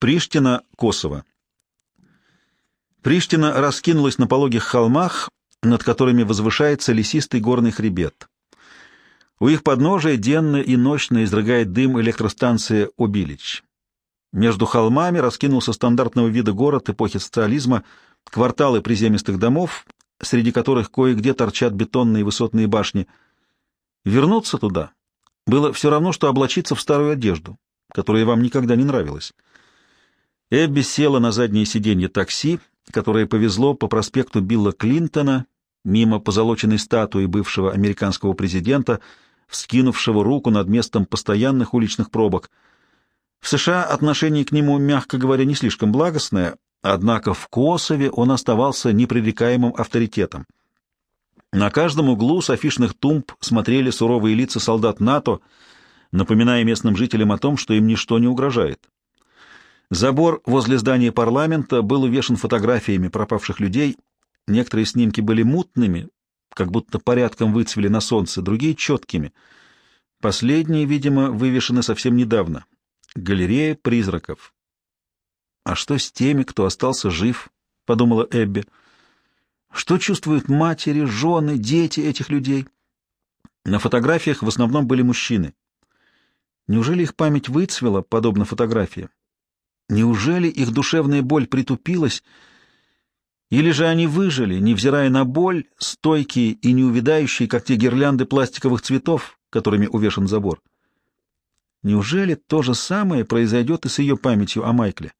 Приштина, Косово. Приштина раскинулась на пологих холмах, над которыми возвышается лесистый горный хребет. У их подножия денно и ночно изрыгает дым электростанция «Обилич». Между холмами раскинулся стандартного вида город эпохи социализма, кварталы приземистых домов, среди которых кое-где торчат бетонные высотные башни. Вернуться туда было все равно, что облачиться в старую одежду, которая вам никогда не нравилась. Эбби села на заднее сиденье такси, которое повезло по проспекту Билла Клинтона, мимо позолоченной статуи бывшего американского президента, вскинувшего руку над местом постоянных уличных пробок. В США отношение к нему, мягко говоря, не слишком благостное, однако в Косове он оставался непререкаемым авторитетом. На каждом углу с афишных тумб смотрели суровые лица солдат НАТО, напоминая местным жителям о том, что им ничто не угрожает. Забор возле здания парламента был увешан фотографиями пропавших людей. Некоторые снимки были мутными, как будто порядком выцвели на солнце, другие — четкими. Последние, видимо, вывешены совсем недавно. Галерея призраков. «А что с теми, кто остался жив?» — подумала Эбби. «Что чувствуют матери, жены, дети этих людей?» На фотографиях в основном были мужчины. Неужели их память выцвела, подобно фотографии? Неужели их душевная боль притупилась, или же они выжили, невзирая на боль, стойкие и неувядающие, как те гирлянды пластиковых цветов, которыми увешан забор? Неужели то же самое произойдет и с ее памятью о Майкле?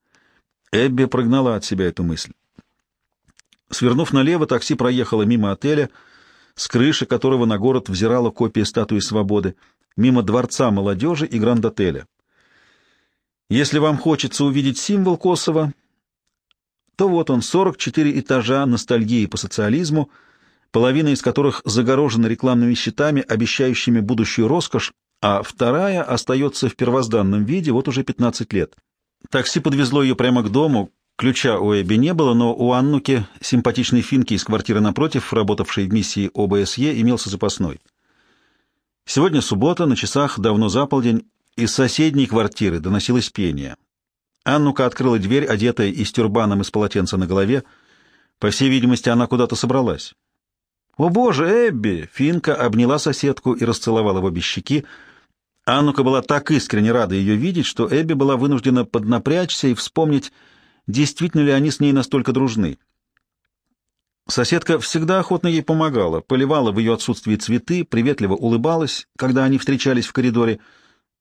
Эбби прогнала от себя эту мысль. Свернув налево, такси проехало мимо отеля, с крыши которого на город взирала копия статуи свободы, мимо дворца молодежи и гранд-отеля. Если вам хочется увидеть символ Косово, то вот он, 44 этажа ностальгии по социализму, половина из которых загорожена рекламными щитами, обещающими будущую роскошь, а вторая остается в первозданном виде вот уже 15 лет. Такси подвезло ее прямо к дому, ключа у Эбби не было, но у Аннуки, симпатичной финки из квартиры напротив, работавшей в миссии ОБСЕ, имелся запасной. Сегодня суббота, на часах давно за полдень, из соседней квартиры доносилось пение. Аннука открыла дверь, одетая и с тюрбаном из полотенца на голове. По всей видимости, она куда-то собралась. «О, боже, Эбби!» Финка обняла соседку и расцеловала в обе щеки. Аннука была так искренне рада ее видеть, что Эбби была вынуждена поднапрячься и вспомнить, действительно ли они с ней настолько дружны. Соседка всегда охотно ей помогала, поливала в ее отсутствии цветы, приветливо улыбалась, когда они встречались в коридоре —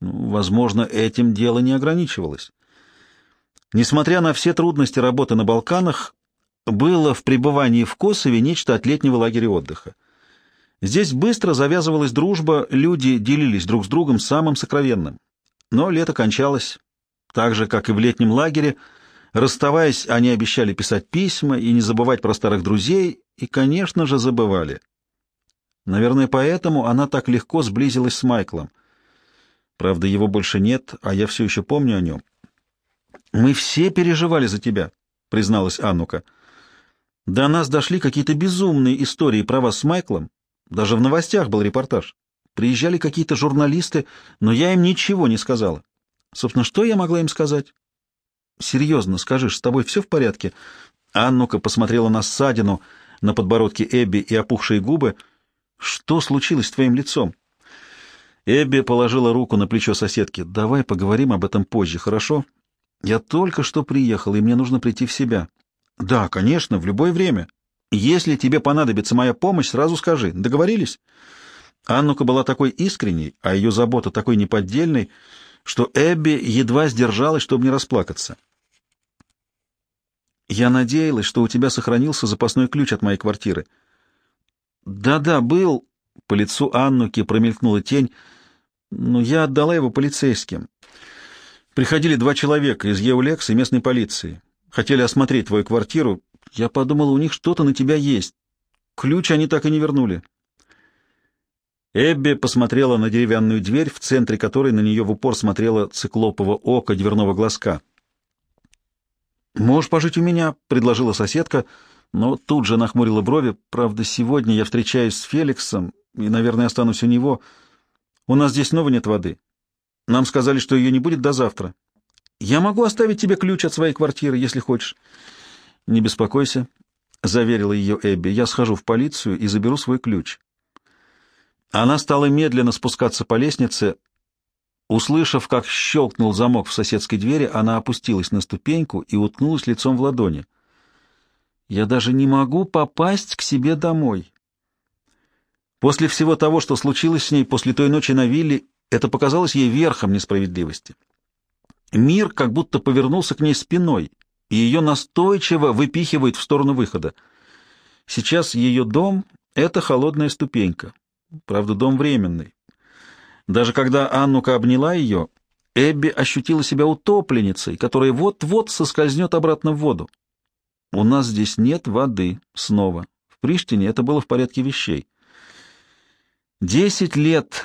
возможно, этим дело не ограничивалось. Несмотря на все трудности работы на Балканах, было в пребывании в Косове нечто от летнего лагеря отдыха. Здесь быстро завязывалась дружба, люди делились друг с другом самым сокровенным. Но лето кончалось, так же, как и в летнем лагере. Расставаясь, они обещали писать письма и не забывать про старых друзей, и, конечно же, забывали. Наверное, поэтому она так легко сблизилась с Майклом. Правда, его больше нет, а я все еще помню о нем. «Мы все переживали за тебя», — призналась Аннука. «До нас дошли какие-то безумные истории про вас с Майклом. Даже в новостях был репортаж. Приезжали какие-то журналисты, но я им ничего не сказала. Собственно, что я могла им сказать?» «Серьезно, скажи, с тобой все в порядке?» Аннука посмотрела на ссадину на подбородке Эбби и опухшие губы. «Что случилось с твоим лицом?» Эбби положила руку на плечо соседки. «Давай поговорим об этом позже, хорошо? Я только что приехал, и мне нужно прийти в себя». «Да, конечно, в любое время. Если тебе понадобится моя помощь, сразу скажи. Договорились?» Аннука была такой искренней, а ее забота такой неподдельной, что Эбби едва сдержалась, чтобы не расплакаться. «Я надеялась, что у тебя сохранился запасной ключ от моей квартиры». «Да-да, был...» По лицу Аннуки промелькнула тень — но я отдала его полицейским. Приходили два человека из Еулекс и местной полиции. Хотели осмотреть твою квартиру. Я подумала, у них что-то на тебя есть. Ключ они так и не вернули. Эбби посмотрела на деревянную дверь, в центре которой на нее в упор смотрела циклопово око дверного глазка. «Можешь пожить у меня», — предложила соседка, но тут же нахмурила брови. «Правда, сегодня я встречаюсь с Феликсом и, наверное, останусь у него». У нас здесь снова нет воды. Нам сказали, что ее не будет до завтра. Я могу оставить тебе ключ от своей квартиры, если хочешь. Не беспокойся, — заверила ее Эбби. Я схожу в полицию и заберу свой ключ. Она стала медленно спускаться по лестнице. Услышав, как щелкнул замок в соседской двери, она опустилась на ступеньку и уткнулась лицом в ладони. «Я даже не могу попасть к себе домой». После всего того, что случилось с ней после той ночи на вилле, это показалось ей верхом несправедливости. Мир как будто повернулся к ней спиной, и ее настойчиво выпихивает в сторону выхода. Сейчас ее дом — это холодная ступенька. Правда, дом временный. Даже когда Аннука обняла ее, Эбби ощутила себя утопленницей, которая вот-вот соскользнет обратно в воду. У нас здесь нет воды. Снова. В Приштине это было в порядке вещей. Десять лет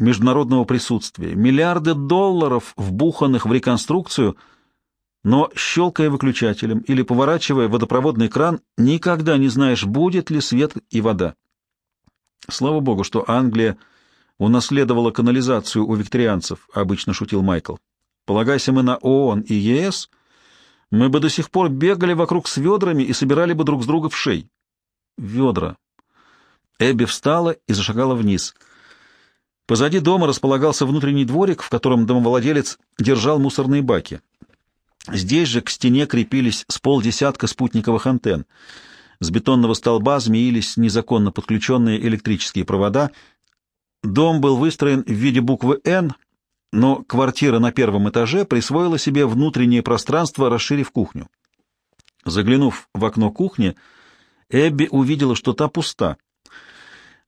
международного присутствия, миллиарды долларов, вбуханных в реконструкцию, но, щелкая выключателем или поворачивая водопроводный кран, никогда не знаешь, будет ли свет и вода. Слава богу, что Англия унаследовала канализацию у викторианцев, обычно шутил Майкл. Полагайся мы на ООН и ЕС, мы бы до сих пор бегали вокруг с ведрами и собирали бы друг с друга в шей. Ведра. Эбби встала и зашагала вниз — Позади дома располагался внутренний дворик, в котором домовладелец держал мусорные баки. Здесь же к стене крепились с полдесятка спутниковых антенн. С бетонного столба змеились незаконно подключенные электрические провода. Дом был выстроен в виде буквы «Н», но квартира на первом этаже присвоила себе внутреннее пространство, расширив кухню. Заглянув в окно кухни, Эбби увидела, что та пуста.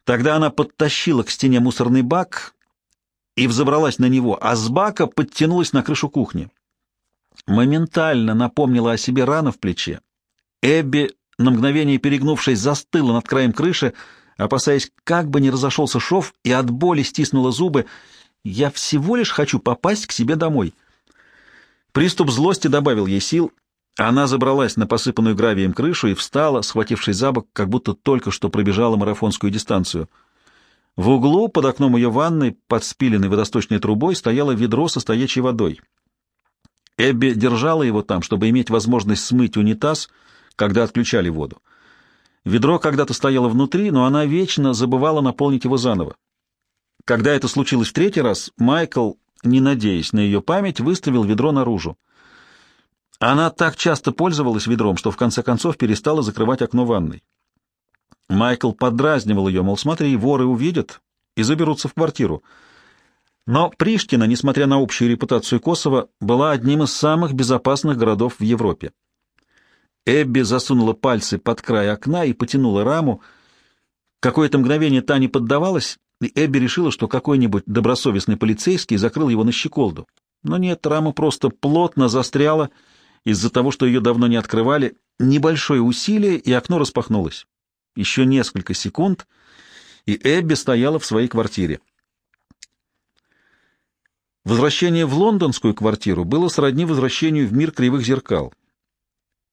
Тогда она подтащила к стене мусорный бак и взобралась на него, а с бака подтянулась на крышу кухни. Моментально напомнила о себе рана в плече. Эбби, на мгновение перегнувшись, застыла над краем крыши, опасаясь, как бы не разошелся шов, и от боли стиснула зубы. «Я всего лишь хочу попасть к себе домой». Приступ злости добавил ей сил — она забралась на посыпанную гравием крышу и встала, схватившись за бок, как будто только что пробежала марафонскую дистанцию. В углу, под окном ее ванной, под спиленной водосточной трубой, стояло ведро со стоячей водой. Эбби держала его там, чтобы иметь возможность смыть унитаз, когда отключали воду. Ведро когда-то стояло внутри, но она вечно забывала наполнить его заново. Когда это случилось в третий раз, Майкл, не надеясь на ее память, выставил ведро наружу. Она так часто пользовалась ведром, что в конце концов перестала закрывать окно ванной. Майкл подразнивал ее, мол, смотри, воры увидят и заберутся в квартиру. Но Приштина, несмотря на общую репутацию Косово, была одним из самых безопасных городов в Европе. Эбби засунула пальцы под край окна и потянула раму. Какое-то мгновение та не поддавалась, и Эбби решила, что какой-нибудь добросовестный полицейский закрыл его на щеколду. Но нет, рама просто плотно застряла, из-за того, что ее давно не открывали, небольшое усилие, и окно распахнулось. Еще несколько секунд, и Эбби стояла в своей квартире. Возвращение в лондонскую квартиру было сродни возвращению в мир кривых зеркал.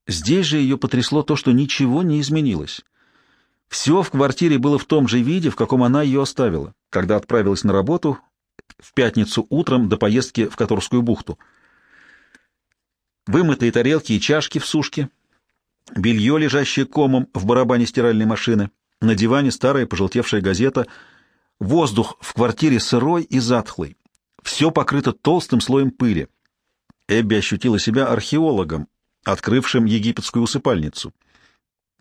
Здесь же ее потрясло то, что ничего не изменилось. Все в квартире было в том же виде, в каком она ее оставила, когда отправилась на работу в пятницу утром до поездки в Которскую бухту — вымытые тарелки и чашки в сушке, белье, лежащее комом в барабане стиральной машины, на диване старая пожелтевшая газета, воздух в квартире сырой и затхлый, все покрыто толстым слоем пыли. Эбби ощутила себя археологом, открывшим египетскую усыпальницу.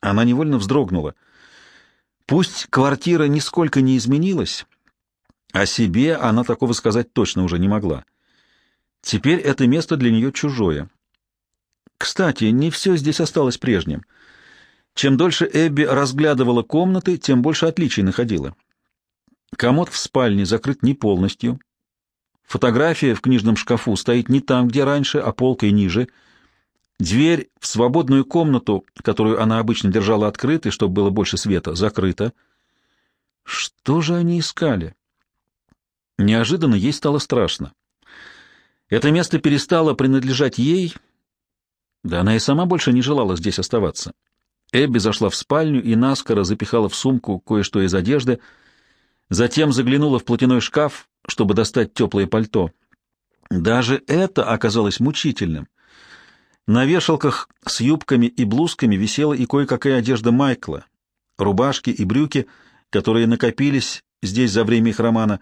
Она невольно вздрогнула. Пусть квартира нисколько не изменилась, о себе она такого сказать точно уже не могла. Теперь это место для нее чужое. Кстати, не все здесь осталось прежним. Чем дольше Эбби разглядывала комнаты, тем больше отличий находила. Комод в спальне закрыт не полностью. Фотография в книжном шкафу стоит не там, где раньше, а полкой ниже. Дверь в свободную комнату, которую она обычно держала открытой, чтобы было больше света, закрыта. Что же они искали? Неожиданно ей стало страшно. Это место перестало принадлежать ей, да она и сама больше не желала здесь оставаться. Эбби зашла в спальню и наскоро запихала в сумку кое-что из одежды, затем заглянула в платяной шкаф, чтобы достать теплое пальто. Даже это оказалось мучительным. На вешалках с юбками и блузками висела и кое-какая одежда Майкла, рубашки и брюки, которые накопились здесь за время их романа.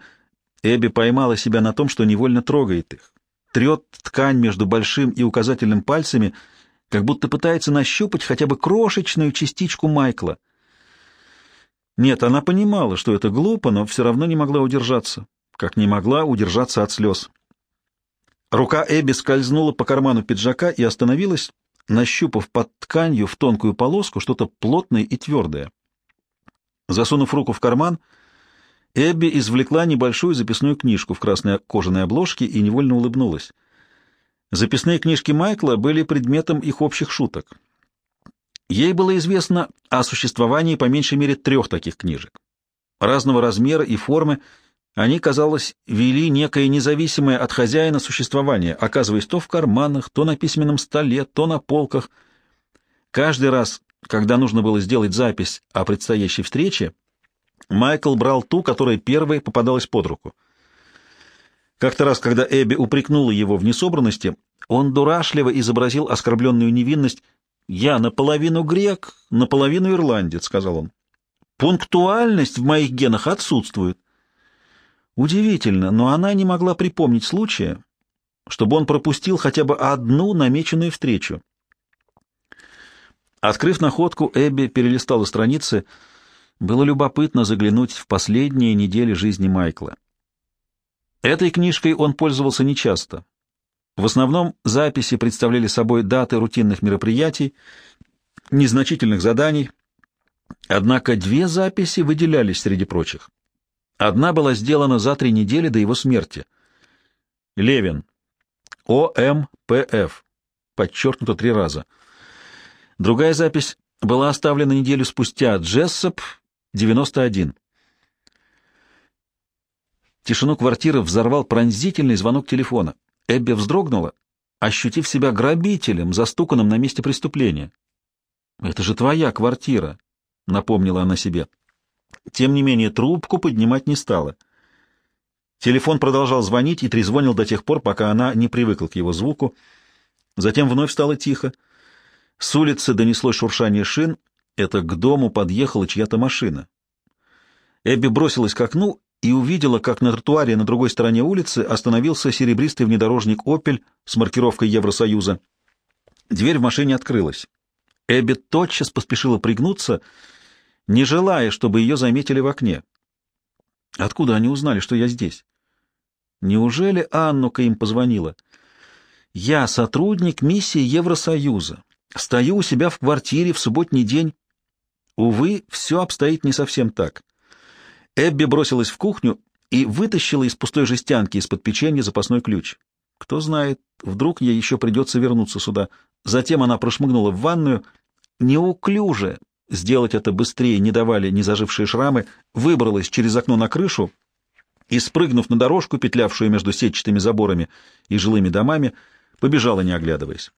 Эбби поймала себя на том, что невольно трогает их. Трет ткань между большим и указательным пальцами, как будто пытается нащупать хотя бы крошечную частичку Майкла. Нет, она понимала, что это глупо, но все равно не могла удержаться, как не могла удержаться от слез. Рука Эбби скользнула по карману пиджака и остановилась, нащупав под тканью в тонкую полоску что-то плотное и твердое. Засунув руку в карман, Эбби извлекла небольшую записную книжку в красной кожаной обложке и невольно улыбнулась. Записные книжки Майкла были предметом их общих шуток. Ей было известно о существовании по меньшей мере трех таких книжек. Разного размера и формы — они, казалось, вели некое независимое от хозяина существование, оказываясь то в карманах, то на письменном столе, то на полках. Каждый раз, когда нужно было сделать запись о предстоящей встрече, Майкл брал ту, которая первой попадалась под руку. Как-то раз, когда Эбби упрекнула его в несобранности, он дурашливо изобразил оскорбленную невинность. «Я наполовину грек, наполовину ирландец», — сказал он. «Пунктуальность в моих генах отсутствует. Удивительно, но она не могла припомнить случая, чтобы он пропустил хотя бы одну намеченную встречу. Открыв находку, Эбби перелистала страницы. Было любопытно заглянуть в последние недели жизни Майкла. Этой книжкой он пользовался нечасто. В основном записи представляли собой даты рутинных мероприятий, незначительных заданий, однако две записи выделялись среди прочих. Одна была сделана за три недели до его смерти. Левин. ОМПФ. Подчеркнуто три раза. Другая запись была оставлена неделю спустя. Джессоп, 91. Тишину квартиры взорвал пронзительный звонок телефона. Эбби вздрогнула, ощутив себя грабителем, застуканным на месте преступления. «Это же твоя квартира», — напомнила она себе. Тем не менее, трубку поднимать не стала. Телефон продолжал звонить и трезвонил до тех пор, пока она не привыкла к его звуку. Затем вновь стало тихо. С улицы донеслось шуршание шин. Это к дому подъехала чья-то машина. Эбби бросилась к окну и увидела, как на тротуаре на другой стороне улицы остановился серебристый внедорожник «Опель» с маркировкой Евросоюза. Дверь в машине открылась. Эбби тотчас поспешила пригнуться — не желая, чтобы ее заметили в окне. Откуда они узнали, что я здесь? Неужели Аннука им позвонила? Я сотрудник миссии Евросоюза. Стою у себя в квартире в субботний день. Увы, все обстоит не совсем так. Эбби бросилась в кухню и вытащила из пустой жестянки из-под печенья запасной ключ. Кто знает, вдруг ей еще придется вернуться сюда. Затем она прошмыгнула в ванную, неуклюже, Сделать это быстрее не давали ни зажившие шрамы, выбралась через окно на крышу и, спрыгнув на дорожку, петлявшую между сетчатыми заборами и жилыми домами, побежала, не оглядываясь.